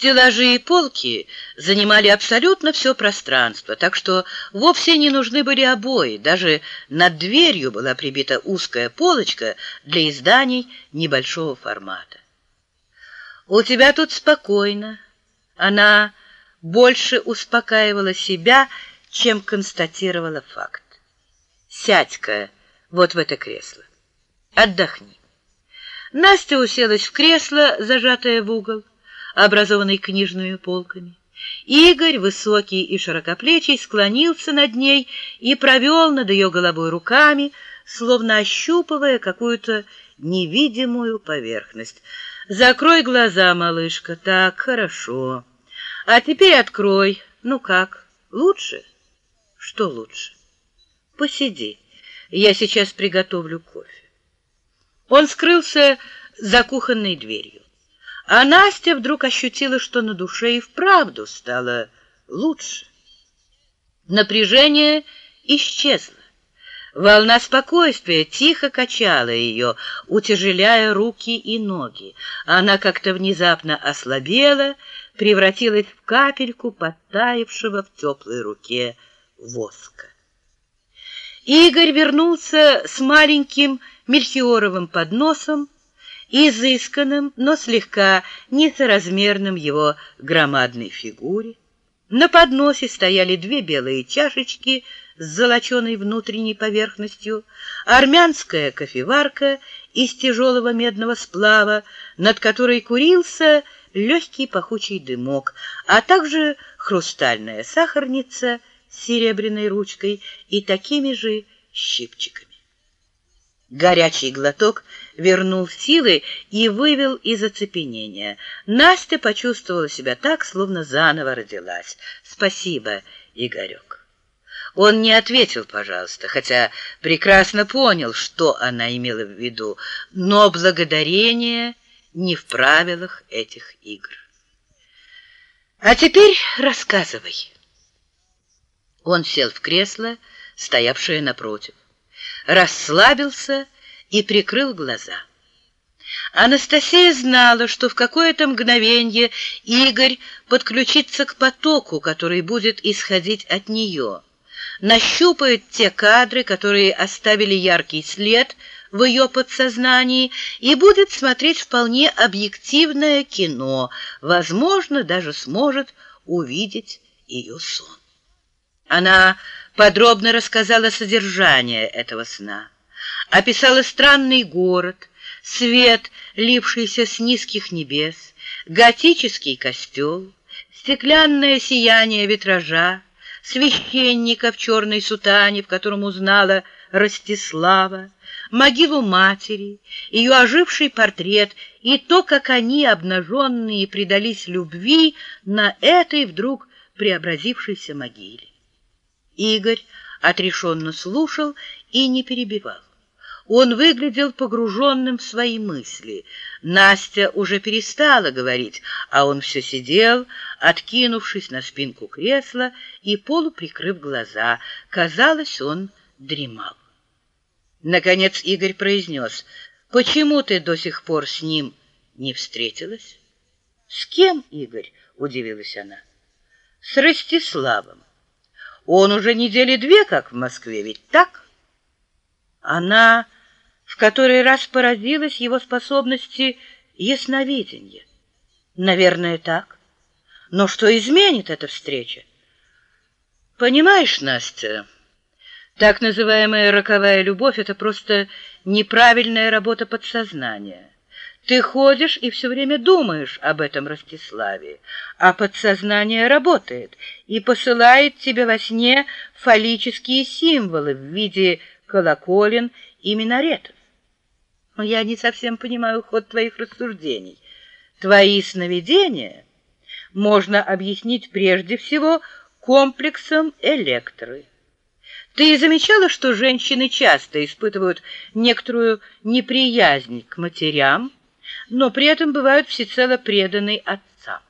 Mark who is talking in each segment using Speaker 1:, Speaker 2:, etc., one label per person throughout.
Speaker 1: Стеллажи и полки занимали абсолютно все пространство, так что вовсе не нужны были обои. Даже над дверью была прибита узкая полочка для изданий небольшого формата. «У тебя тут спокойно». Она больше успокаивала себя, чем констатировала факт. «Сядь-ка вот в это кресло. Отдохни». Настя уселась в кресло, зажатое в угол образованный книжными полками. Игорь, высокий и широкоплечий, склонился над ней и провел над ее головой руками, словно ощупывая какую-то невидимую поверхность. «Закрой глаза, малышка, так, хорошо. А теперь открой. Ну как, лучше?» «Что лучше?» «Посиди, я сейчас приготовлю кофе». Он скрылся за кухонной дверью. А Настя вдруг ощутила, что на душе и вправду стало лучше. Напряжение исчезло. Волна спокойствия тихо качала ее, утяжеляя руки и ноги. Она как-то внезапно ослабела, превратилась в капельку подтаявшего в теплой руке воска. Игорь вернулся с маленьким мельхиоровым подносом, изысканным, но слегка несоразмерным его громадной фигуре. На подносе стояли две белые чашечки с золоченой внутренней поверхностью, армянская кофеварка из тяжелого медного сплава, над которой курился легкий пахучий дымок, а также хрустальная сахарница с серебряной ручкой и такими же щипчиками. Горячий глоток вернул силы и вывел из оцепенения. Настя почувствовала себя так, словно заново родилась. «Спасибо, Игорек». Он не ответил, пожалуйста, хотя прекрасно понял, что она имела в виду, но благодарение не в правилах этих игр. «А теперь рассказывай». Он сел в кресло, стоявшее напротив расслабился и прикрыл глаза. Анастасия знала, что в какое-то мгновение Игорь подключится к потоку, который будет исходить от нее, нащупает те кадры, которые оставили яркий след в ее подсознании, и будет смотреть вполне объективное кино, возможно, даже сможет увидеть ее сон. Она подробно рассказала содержание этого сна, описала странный город, свет, лившийся с низких небес, готический костел, стеклянное сияние витража, священника в черной сутане, в котором узнала Ростислава, могилу матери, ее оживший портрет и то, как они, обнаженные, предались любви на этой вдруг преобразившейся могиле. Игорь отрешенно слушал и не перебивал. Он выглядел погруженным в свои мысли. Настя уже перестала говорить, а он все сидел, откинувшись на спинку кресла и полуприкрыв глаза. Казалось, он дремал. Наконец Игорь произнес, «Почему ты до сих пор с ним не встретилась?» «С кем, Игорь?» — удивилась она. «С Ростиславом. Он уже недели две как в Москве, ведь так? Она в который раз поразилась его способности ясновидения. Наверное, так. Но что изменит эта встреча? Понимаешь, Настя, так называемая роковая любовь — это просто неправильная работа подсознания. Ты ходишь и все время думаешь об этом Ростиславе, а подсознание работает и посылает тебе во сне фаллические символы в виде колоколен и минаретов. Но я не совсем понимаю ход твоих рассуждений. Твои сновидения можно объяснить прежде всего комплексом электры. Ты замечала, что женщины часто испытывают некоторую неприязнь к матерям, но при этом бывают всецело преданы отцам.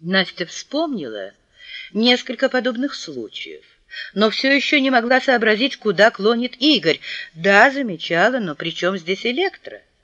Speaker 1: Настя вспомнила несколько подобных случаев, но все еще не могла сообразить, куда клонит Игорь. Да, замечала, но при чем здесь электро?